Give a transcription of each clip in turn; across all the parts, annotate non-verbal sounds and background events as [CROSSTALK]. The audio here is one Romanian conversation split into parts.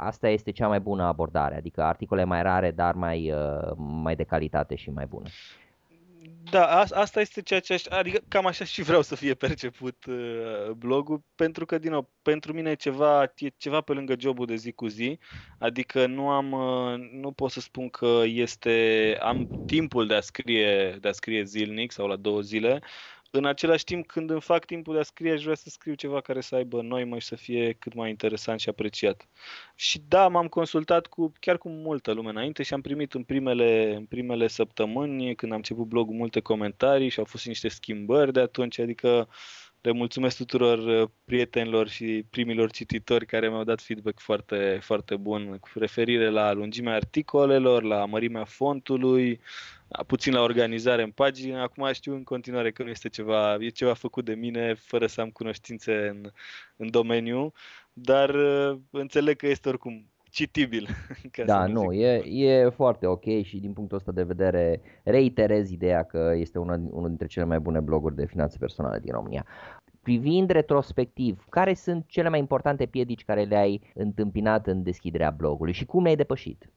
asta este cea mai bună abordare, adică articole mai rare, dar mai, uh, mai de calitate și mai bune. Da, asta este ceea ce aș, adică cam așa și vreau să fie perceput uh, blogul, pentru că, din nou, pentru mine e ceva, e ceva pe lângă jobul de zi cu zi, adică nu am, uh, nu pot să spun că este, am timpul de a scrie, de a scrie zilnic sau la două zile, în același timp, când îmi fac timpul de a scrie, aș vrea să scriu ceva care să aibă noi și să fie cât mai interesant și apreciat. Și da, m-am consultat cu chiar cu multă lume înainte și am primit în primele, în primele săptămâni, când am început blogul, multe comentarii și au fost niște schimbări de atunci, adică le mulțumesc tuturor uh, prietenilor și primilor cititori care mi-au dat feedback foarte, foarte bun cu referire la lungimea articolelor, la mărimea fontului, puțin la organizare în pagină. Acum știu în continuare că nu este ceva, e ceva făcut de mine fără să am cunoștințe în, în domeniu, dar uh, înțeleg că este oricum citibil. [LAUGHS] da, nu, nu e, e foarte ok și din punctul ăsta de vedere reiterez ideea că este una, unul dintre cele mai bune bloguri de finanțe personale din România. Privind retrospectiv, care sunt cele mai importante piedici care le-ai întâmpinat în deschiderea blogului și cum le-ai depășit?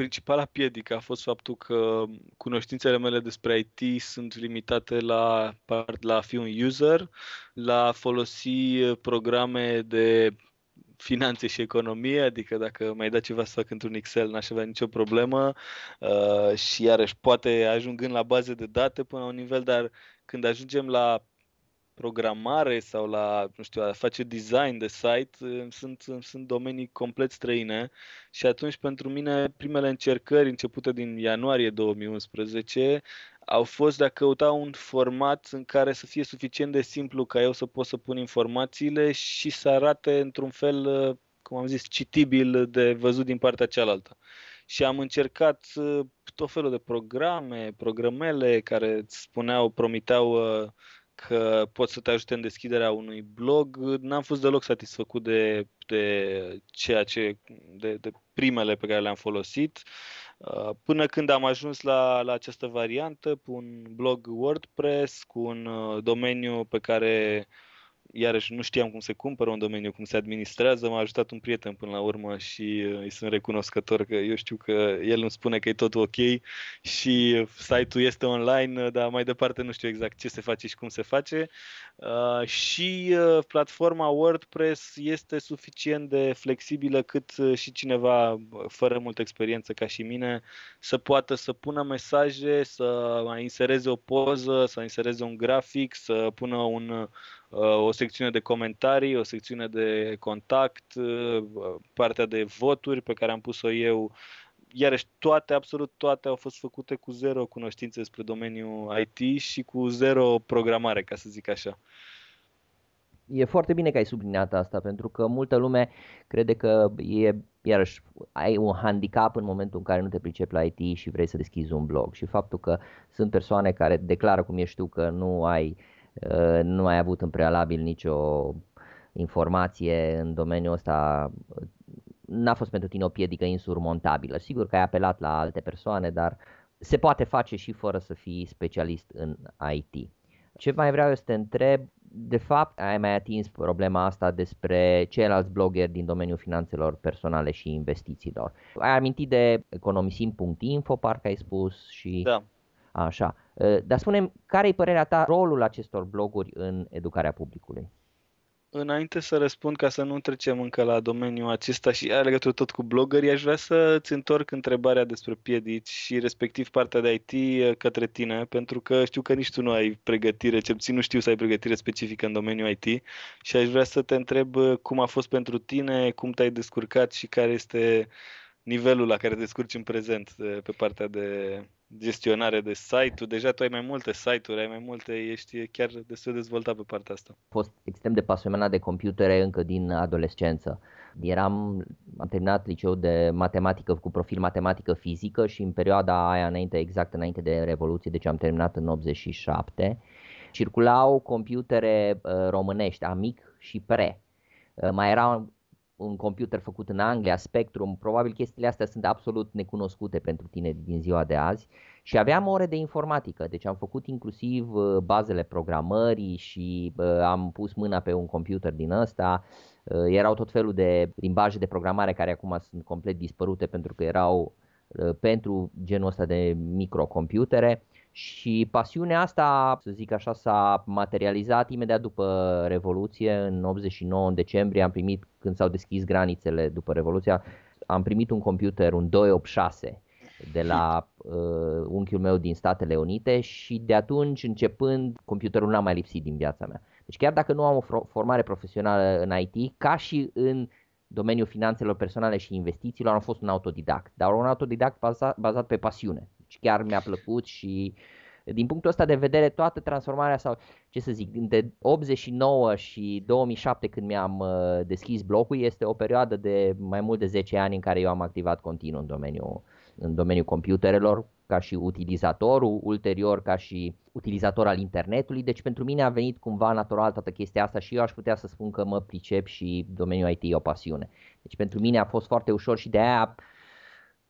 Principala piedică a fost faptul că cunoștințele mele despre IT sunt limitate la, la a fi un user, la a folosi programe de finanțe și economie, adică dacă mai da ceva să fac într-un Excel, n-aș avea nicio problemă uh, și iarăși poate ajungând la baze de date până la un nivel, dar când ajungem la programare sau la, nu știu, a face design de site sunt, sunt domenii complet străine și atunci pentru mine primele încercări începute din ianuarie 2011 au fost de a căuta un format în care să fie suficient de simplu ca eu să pot să pun informațiile și să arate într-un fel, cum am zis, citibil de văzut din partea cealaltă. Și am încercat tot felul de programe, programele care îți spuneau, promiteau că pot să te ajute în deschiderea unui blog. N-am fost deloc satisfăcut de, de ceea ce, de, de primele pe care le-am folosit. Uh, până când am ajuns la, la această variantă, cu un blog WordPress, cu un uh, domeniu pe care uh, iarăși nu știam cum se cumpără un domeniu, cum se administrează, m-a ajutat un prieten până la urmă și uh, îi sunt recunoscător că eu știu că el îmi spune că e tot ok și site-ul este online, uh, dar mai departe nu știu exact ce se face și cum se face. Uh, și platforma WordPress este suficient de flexibilă cât și cineva fără multă experiență ca și mine să poată să pună mesaje, să mai insereze o poză, să insereze un grafic, să pună un Uh, o secțiune de comentarii, o secțiune de contact, uh, partea de voturi pe care am pus-o eu. Iarăși toate, absolut toate au fost făcute cu zero cunoștințe despre domeniul IT și cu zero programare, ca să zic așa. E foarte bine că ai subliniat asta, pentru că multă lume crede că e, iarăși, ai un handicap în momentul în care nu te pricepi la IT și vrei să deschizi un blog. Și faptul că sunt persoane care declară, cum ești tu, că nu ai uh, Uh, nu ai avut în prealabil nicio informație în domeniul ăsta, n-a fost pentru tine o piedică insurmontabilă. Sigur că ai apelat la alte persoane, dar se poate face și fără să fii specialist în IT. Ce mai vreau eu să te întreb, de fapt ai mai atins problema asta despre ceilalți bloggeri din domeniul finanțelor personale și investițiilor. Ai amintit de economisim.info, parcă ai spus și... Da. Așa. Dar spunem, care e părerea ta, rolul acestor bloguri în educarea publicului? Înainte să răspund, ca să nu trecem încă la domeniul acesta și are legătură tot cu blogării, aș vrea să-ți întorc întrebarea despre piedici și respectiv partea de IT către tine, pentru că știu că nici tu nu ai pregătire, cel puțin nu știu să ai pregătire specifică în domeniul IT și aș vrea să te întreb cum a fost pentru tine, cum te-ai descurcat și care este nivelul la care te descurci în prezent pe partea de gestionare de site-uri. Deja tu ai mai multe site-uri, ai mai multe, ești chiar destul de dezvoltat pe partea asta. Am fost extrem de pasionat de computere încă din adolescență. Eram, am terminat liceu de matematică cu profil matematică fizică și în perioada aia înainte, exact înainte de Revoluție, deci am terminat în 87, circulau computere uh, românești, Amic și Pre. Uh, mai era un computer făcut în Anglia, Spectrum, probabil chestiile astea sunt absolut necunoscute pentru tine din ziua de azi. Și aveam ore de informatică, deci am făcut inclusiv uh, bazele programării și uh, am pus mâna pe un computer din ăsta, uh, erau tot felul de limbaje de programare care acum sunt complet dispărute pentru că erau pentru genul ăsta de microcomputere și pasiunea asta, să zic așa, s-a materializat imediat după Revoluție, în 89, în decembrie, am primit, când s-au deschis granițele după Revoluția, am primit un computer, un 286, de la uh, unchiul meu din Statele Unite și de atunci începând computerul n-a mai lipsit din viața mea. Deci chiar dacă nu am o formare profesională în IT, ca și în domeniul finanțelor personale și investițiilor, am fost un autodidact, dar un autodidact bazat, bazat pe pasiune. Deci chiar mi-a plăcut și din punctul ăsta de vedere toată transformarea sau ce să zic, între 89 și 2007 când mi-am uh, deschis blogul este o perioadă de mai mult de 10 ani în care eu am activat continuu în domeniul, în domeniul computerelor ca și utilizatorul, ulterior ca și utilizator al internetului, deci pentru mine a venit cumva natural toată chestia asta și eu aș putea să spun că mă pricep și domeniul IT e o pasiune. Deci pentru mine a fost foarte ușor și de aia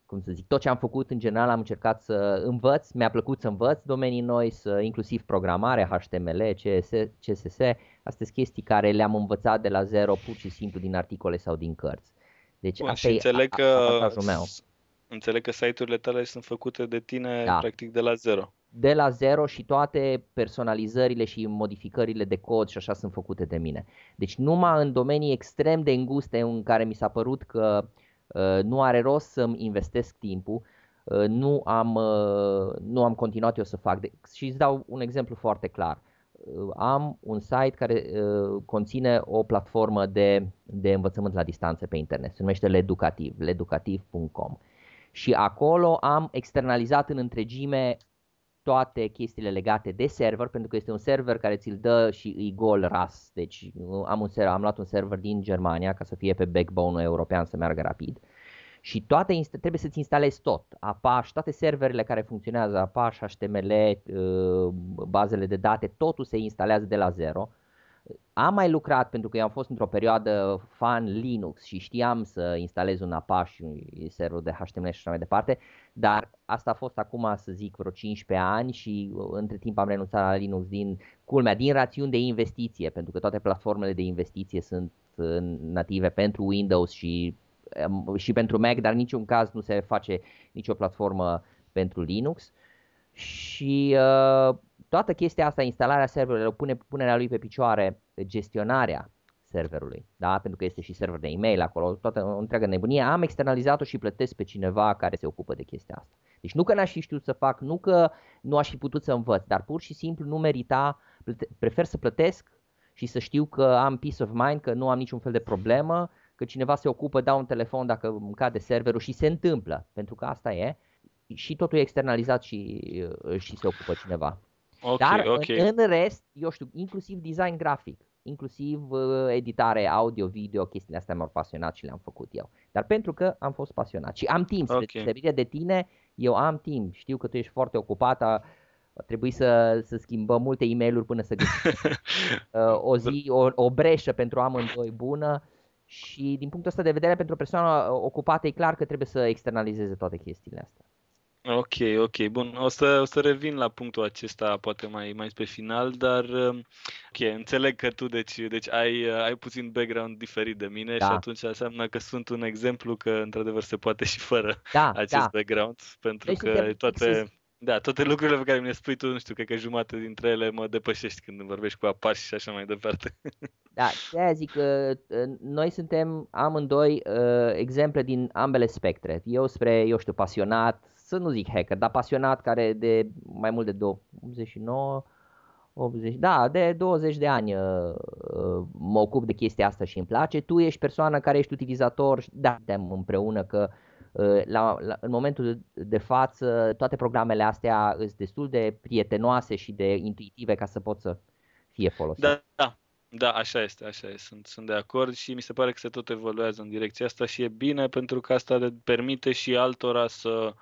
cum să zic, tot ce am făcut în general am încercat să învăț, mi-a plăcut să învăț domenii noi, să, inclusiv programare, HTML, CSS, CSS, astea sunt chestii care le-am învățat de la zero pur și simplu din articole sau din cărți. Deci Bun, asta și înțeleg e că, meu. Înțeleg că site-urile tale sunt făcute de tine da. practic de la zero. De la zero și toate personalizările și modificările de cod și așa sunt făcute de mine. Deci numai în domenii extrem de înguste în care mi s-a părut că uh, Uh, nu are rost să-mi investesc timpul, uh, nu am, uh, nu am continuat eu să fac. Și îți dau un exemplu foarte clar. Am un site care conține o platformă de, de învățământ la distanță pe internet, se numește Leducativ, leducativ.com. Și acolo am externalizat în întregime toate chestiile legate de server, pentru că este un server care ți-l dă și îi gol ras. Deci am, un server, am luat un server din Germania ca să fie pe backbone-ul european să meargă rapid. Și toate trebuie să-ți instalezi tot, Apache, toate serverele care funcționează, Apache, HTML, uh, bazele de date, totul se instalează de la zero am mai lucrat pentru că eu am fost într-o perioadă fan Linux și știam să instalez un Apache, un server de HTML și așa mai departe, dar asta a fost acum, să zic, vreo 15 ani și uh, între timp am renunțat la Linux din, culmea, din rațiuni de investiție, pentru că toate platformele de investiție sunt uh, native pentru Windows și, um, și pentru Mac, dar în niciun caz nu se face nicio platformă pentru Linux. Și uh, toată chestia asta, instalarea serverelor, pune, punerea lui pe picioare, gestionarea serverului, da? pentru că este și server de e-mail acolo, toată o întreagă nebunie, am externalizat-o și plătesc pe cineva care se ocupă de chestia asta. Deci nu că n-aș fi știut să fac, nu că nu aș fi putut să învăț, dar pur și simplu nu merita, prefer să plătesc și să știu că am peace of mind, că nu am niciun fel de problemă, că cineva se ocupă, dau un telefon dacă îmi cade serverul și se întâmplă, pentru că asta e, și totul e externalizat și, și se ocupă cineva. Okay, Dar okay. În, în rest, eu știu, inclusiv design grafic, inclusiv uh, editare audio, video, chestiile astea m-au pasionat și le-am făcut eu. Dar pentru că am fost pasionat și am timp, okay. spre de tine, eu am timp. Știu că tu ești foarte ocupat, a, a trebuit să, să schimbăm multe e mail până să găsim [LAUGHS] uh, o zi, o, o breșă pentru amândoi bună. Și din punctul ăsta de vedere, pentru o persoană ocupată, e clar că trebuie să externalizeze toate chestiile astea. Ok, ok, bun. O să, o să revin la punctul acesta poate mai, mai spre final, dar um, ok, înțeleg că tu deci, deci ai, ai puțin background diferit de mine da. și atunci înseamnă că sunt un exemplu că într-adevăr se poate și fără da, acest da. background, pentru deci că toate... Da, toate lucrurile pe care mi le spui tu, nu știu, cred că jumate dintre ele mă depășești când vorbești cu apași și așa mai departe. [LAUGHS] Da, de zic că noi suntem amândoi uh, exemple din ambele spectre. Eu spre, eu știu, pasionat, să nu zic hacker, dar pasionat care de mai mult de 89, 80, da, de 20 de ani uh, uh, mă ocup de chestia asta și îmi place. Tu ești persoană care ești utilizator, da, împreună că uh, la, la, în momentul de față toate programele astea sunt destul de prietenoase și de intuitive ca să pot să fie folosite. Da, da. Da, așa este, așa este. Sunt, sunt de acord și mi se pare că se tot evoluează în direcția asta și e bine pentru că asta permite și altora să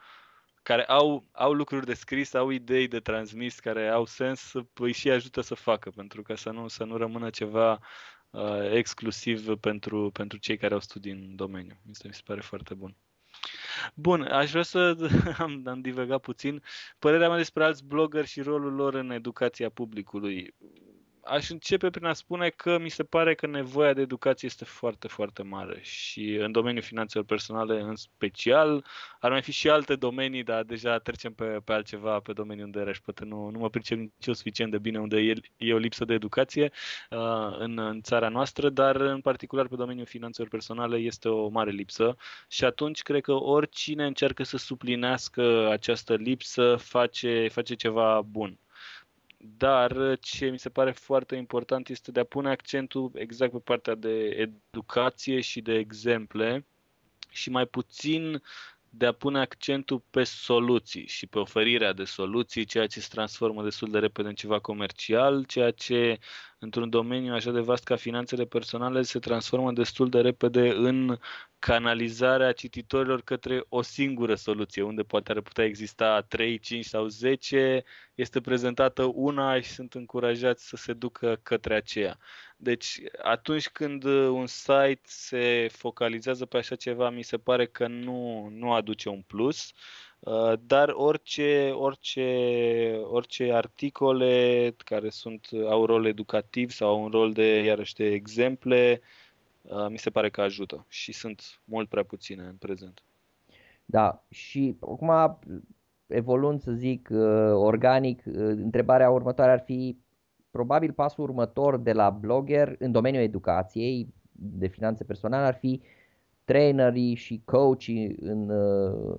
care au, au lucruri de scris, au idei de transmis care au sens, îi și ajută să facă, pentru că să nu, să nu rămână ceva uh, exclusiv pentru, pentru cei care au studii în domeniu. Mi se, mi se pare foarte bun. Bun, aș vrea să [LAUGHS] am, am divagat puțin. Părerea mea despre alți blogger și rolul lor în educația publicului aș începe prin a spune că mi se pare că nevoia de educație este foarte, foarte mare și în domeniul finanțelor personale în special. Ar mai fi și alte domenii, dar deja trecem pe, pe altceva, pe domeniul unde răși, poate nu, nu mă pricep nici eu suficient de bine, unde e, e o lipsă de educație uh, în, în țara noastră, dar în particular pe domeniul finanțelor personale este o mare lipsă și atunci cred că oricine încearcă să suplinească această lipsă face, face ceva bun dar ce mi se pare foarte important este de a pune accentul exact pe partea de educație și de exemple și mai puțin de a pune accentul pe soluții și pe oferirea de soluții, ceea ce se transformă destul de repede în ceva comercial, ceea ce într-un domeniu așa de vast ca finanțele personale se transformă destul de repede în canalizarea cititorilor către o singură soluție, unde poate ar putea exista 3, 5 sau 10, este prezentată una și sunt încurajați să se ducă către aceea. Deci atunci când un site se focalizează pe așa ceva, mi se pare că nu, nu aduce un plus. Uh, dar orice, orice, orice articole care sunt, au rol educativ sau au un rol de, iarăși, de exemple, uh, mi se pare că ajută și sunt mult prea puține în prezent. Da, și acum evoluând să zic uh, organic, întrebarea următoare ar fi probabil pasul următor de la blogger în domeniul educației de finanțe personale ar fi trainerii și coachii, în, uh,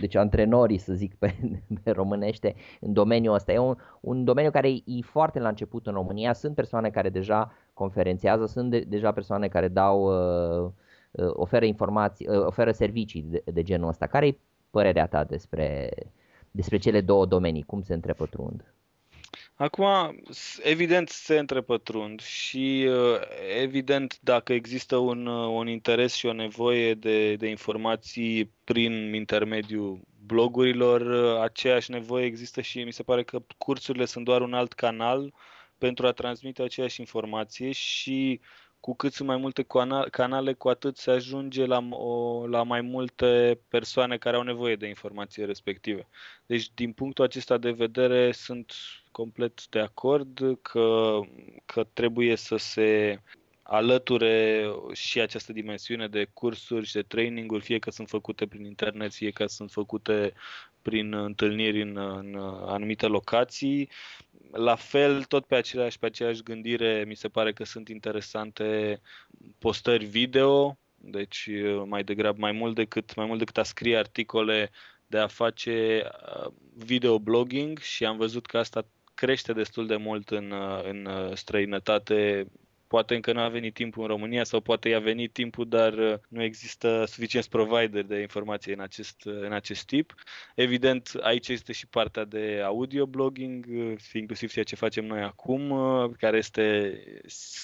deci antrenorii să zic [LAUGHS] pe, pe românește, în domeniul ăsta. E un, un domeniu care e foarte la început în România. Sunt persoane care deja conferențiază, sunt de, deja persoane care dau, uh, uh, oferă informații, uh, oferă servicii de, de genul ăsta. Care e părerea ta despre, despre cele două domenii? Cum se întrepătrund? Acum, evident se întrepătrund și uh, evident dacă există un, uh, un interes și o nevoie de, de informații prin intermediul blogurilor, uh, aceeași nevoie există și mi se pare că cursurile sunt doar un alt canal pentru a transmite aceeași informație și cu cât sunt mai multe canale, cu atât se ajunge la, o, la mai multe persoane care au nevoie de informații respective. Deci, din punctul acesta de vedere, sunt complet de acord că, că trebuie să se alăture și această dimensiune de cursuri și de traininguri, fie că sunt făcute prin internet, fie că sunt făcute prin întâlniri în, în anumite locații. La fel, tot pe aceleași, pe aceeași gândire, mi se pare că sunt interesante postări video, deci mai degrabă mai mult decât, mai mult decât a scrie articole de a face uh, videoblogging și am văzut că asta crește destul de mult în, uh, în uh, străinătate poate încă nu a venit timpul în România sau poate i-a venit timpul, dar uh, nu există suficient provider de informație în acest, uh, în acest tip. Evident, aici este și partea de audio blogging, uh, inclusiv ceea ce facem noi acum, care este,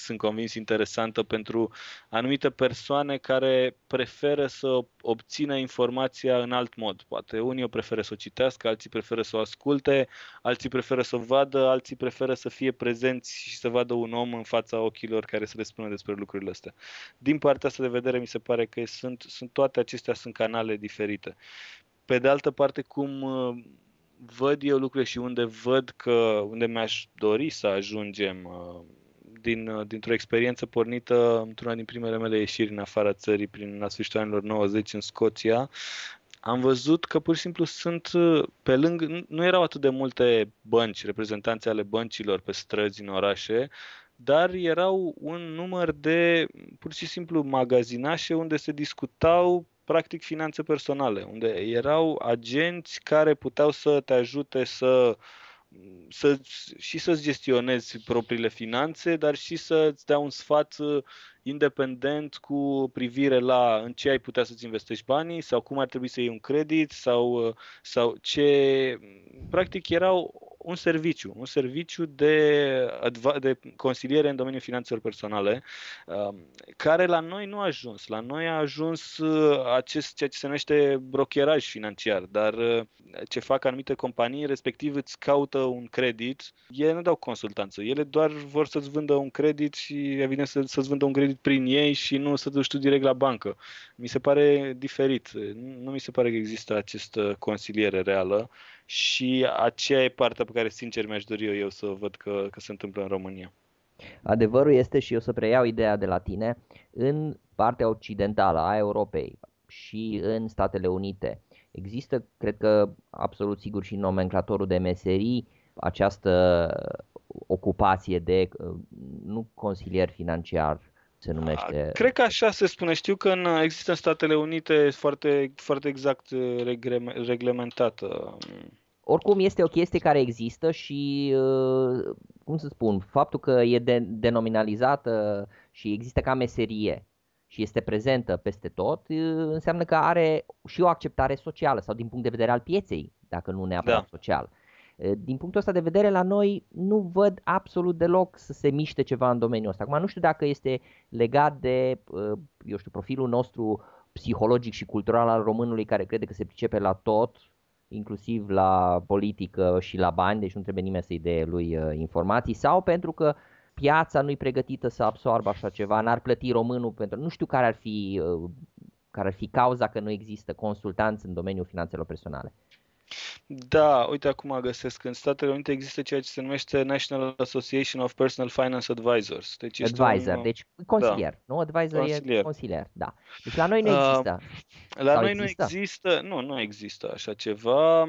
sunt convins, interesantă pentru anumite persoane care preferă să obțină informația în alt mod. Poate unii o preferă să o citească, alții preferă să o asculte, alții preferă să o vadă, alții preferă să fie prezenți și să vadă un om în fața ochilor celor care să le spună despre lucrurile astea. Din partea asta de vedere, mi se pare că sunt, sunt toate acestea sunt canale diferite. Pe de altă parte, cum uh, văd eu lucrurile și unde văd că, unde mi-aș dori să ajungem uh, din, uh, dintr-o experiență pornită într-una din primele mele ieșiri în afara țării, prin la sfârșitul anilor 90 în Scoția, am văzut că pur și simplu sunt pe lângă, nu erau atât de multe bănci, reprezentanți ale băncilor pe străzi în orașe, dar erau un număr de pur și simplu magazinașe unde se discutau practic finanțe personale, unde erau agenți care puteau să te ajute să să, și să-ți gestionezi propriile finanțe, dar și să-ți dea un sfat independent cu privire la în ce ai putea să-ți investești banii sau cum ar trebui să iei un credit sau, sau ce... Practic erau un serviciu, un serviciu de, de consiliere în domeniul finanțelor personale, um, care la noi nu a ajuns. La noi a ajuns uh, acest ceea ce se numește brokeraj financiar, dar uh, ce fac anumite companii, respectiv îți caută un credit, ele nu dau consultanță, ele doar vor să-ți vândă un credit și evident să, să-ți vândă un credit prin ei și nu să duci tu direct la bancă. Mi se pare diferit, nu mi se pare că există această consiliere reală și aceea e partea pe care sincer mi-aș dori eu, eu să văd că, că se întâmplă în România. Adevărul este și eu să preiau ideea de la tine, în partea occidentală a Europei și în Statele Unite există, cred că absolut sigur și în nomenclatorul de meserii, această ocupație de nu consilier financiar se numește. Cred că așa se spune. Știu că în, există în Statele Unite foarte, foarte exact reglementată. Oricum este o chestie care există și, uh, cum să spun, faptul că e de, denominalizată și există ca meserie și este prezentă peste tot, uh, înseamnă că are și o acceptare socială sau din punct de vedere al pieței, dacă nu neapărat da. social. Uh, din punctul ăsta de vedere, la noi nu văd absolut deloc să se miște ceva în domeniul ăsta. Acum nu știu dacă este legat de, eu știu, profilul nostru psihologic și cultural al românului care crede că se pricepe la tot inclusiv la politică și la bani, deci nu trebuie nimeni să-i dea lui uh, informații, sau pentru că piața nu-i pregătită să absorbă așa ceva, n-ar plăti românul pentru... Nu știu care ar fi, uh, care ar fi cauza că nu există consultanți în domeniul finanțelor personale. Da, uite acum găsesc. În Statele Unite există ceea ce se numește National Association of Personal Finance Advisors. Deci Advisor, un... deci consilier, da. nu? Advisor consilier. e consilier, da. Deci la noi nu există. Uh, la Sau noi există? nu există, nu, nu există așa ceva.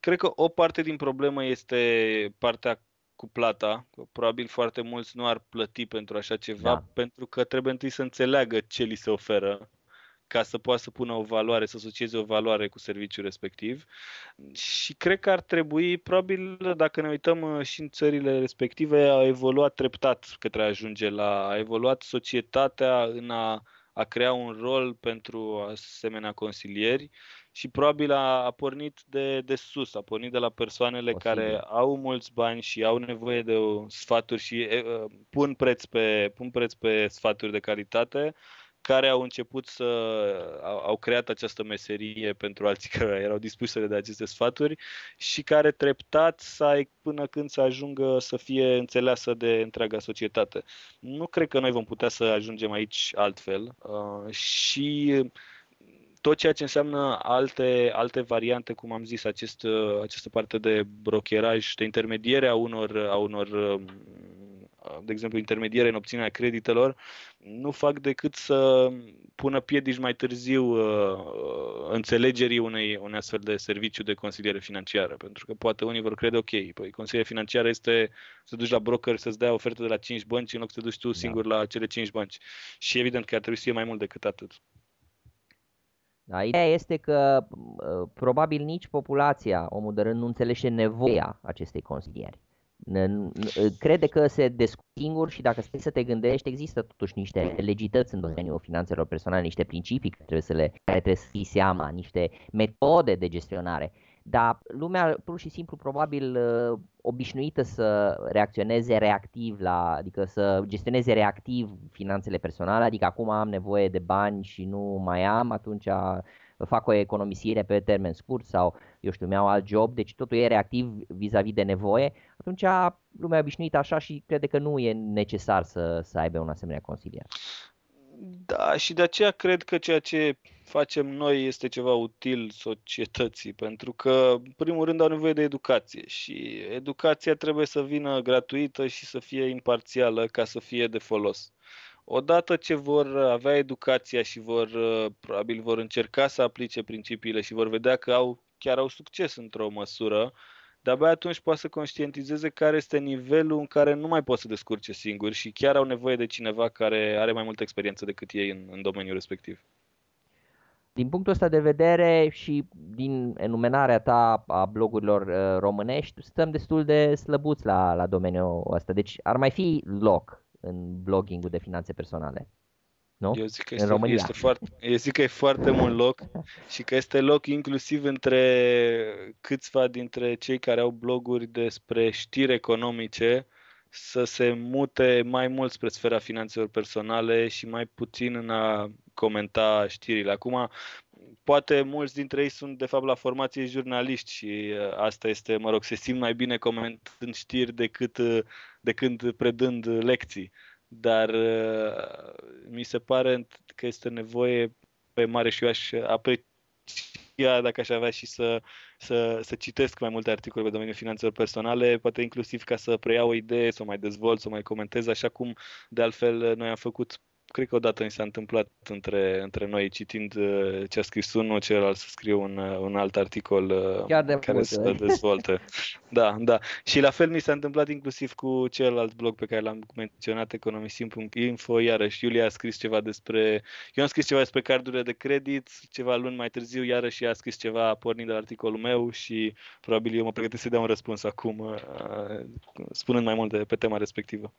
Cred că o parte din problemă este partea cu plata. Probabil foarte mulți nu ar plăti pentru așa ceva, da. pentru că trebuie întâi să înțeleagă ce li se oferă ca să poată să pună o valoare, să asocieze o valoare cu serviciul respectiv. Și cred că ar trebui, probabil, dacă ne uităm uh, și în țările respective, a evoluat treptat către a ajunge la. a evoluat societatea în a, a crea un rol pentru asemenea consilieri și probabil a, a pornit de, de sus, a pornit de la persoanele Posibil. care au mulți bani și au nevoie de o, sfaturi și e, uh, pun, preț pe, pun preț pe sfaturi de calitate care au început să au, au creat această meserie pentru alții care erau dispuși să le dea aceste sfaturi și care treptat să ai până când să ajungă să fie înțeleasă de întreaga societate. Nu cred că noi vom putea să ajungem aici altfel uh, și tot ceea ce înseamnă alte, alte variante, cum am zis, acest, această parte de brokeraj, de intermediere a unor, a unor de exemplu, intermediere în obținerea creditelor, nu fac decât să pună piedici mai târziu uh, înțelegerii unei, unei astfel de serviciu de consiliere financiară. Pentru că poate unii vor crede, ok, păi consiliere financiară este să duci la broker să-ți dea ofertă de la 5 bănci în loc să te duci tu da. singur la cele 5 bănci. Și evident că ar trebui să fie mai mult decât atât. Da, ideea este că uh, probabil nici populația, omul de rând, nu înțelege nevoia acestei consilieri crede că se descurcă singur și dacă stai să te gândești, există totuși niște legități în domeniul finanțelor personale, niște principii care trebuie să le care trebuie să fii seama, niște metode de gestionare. Dar lumea pur și simplu probabil uh, obișnuită să reacționeze reactiv la, adică să gestioneze reactiv finanțele personale, adică acum am nevoie de bani și nu mai am, atunci fac o economisire pe termen scurt sau, eu știu, mi-au alt job, deci totul e reactiv vis-a-vis de nevoie, atunci lumea obișnuită așa și crede că nu e necesar să, să aibă un asemenea consilier. Da, și de aceea cred că ceea ce facem noi este ceva util societății, pentru că, în primul rând, au nevoie de educație și educația trebuie să vină gratuită și să fie imparțială ca să fie de folos odată ce vor avea educația și vor, probabil vor încerca să aplice principiile și vor vedea că au, chiar au succes într-o măsură, de-abia atunci poate să conștientizeze care este nivelul în care nu mai pot să descurce singuri și chiar au nevoie de cineva care are mai multă experiență decât ei în, în domeniul respectiv. Din punctul ăsta de vedere și din enumerarea ta a blogurilor uh, românești, stăm destul de slăbuți la, la domeniul ăsta. Deci ar mai fi loc în blogging de finanțe personale? nu? Eu zic că în este, România. este foarte, eu zic că e foarte mult loc [LAUGHS] și că este loc inclusiv între câțiva dintre cei care au bloguri despre știri economice să se mute mai mult spre sfera finanțelor personale și mai puțin în a comenta știrile. Acum, poate mulți dintre ei sunt de fapt la formație jurnaliști și uh, asta este, mă rog, se simt mai bine comentând știri decât, uh, decât predând lecții. Dar uh, mi se pare că este nevoie pe mare și eu aș aprecia dacă aș avea și să, să, să citesc mai multe articole pe domeniul finanțelor personale, poate inclusiv ca să preiau o idee, să o mai dezvolt, să o mai comentez, așa cum de altfel noi am făcut cred că odată mi s-a întâmplat între, între noi, citind uh, ce a scris unul, celălalt să scrie un, uh, un alt articol uh, Chiar de care multe, să da. dezvolte. [LAUGHS] da, da. Și la fel mi s-a întâmplat inclusiv cu celălalt blog pe care l-am menționat, economisim.info, iarăși Iulia a scris ceva despre, eu am scris ceva despre cardurile de credit, ceva luni mai târziu, iarăși ea a scris ceva pornind de la articolul meu și probabil eu mă pregătesc să dau un răspuns acum, spunând mai multe pe tema respectivă.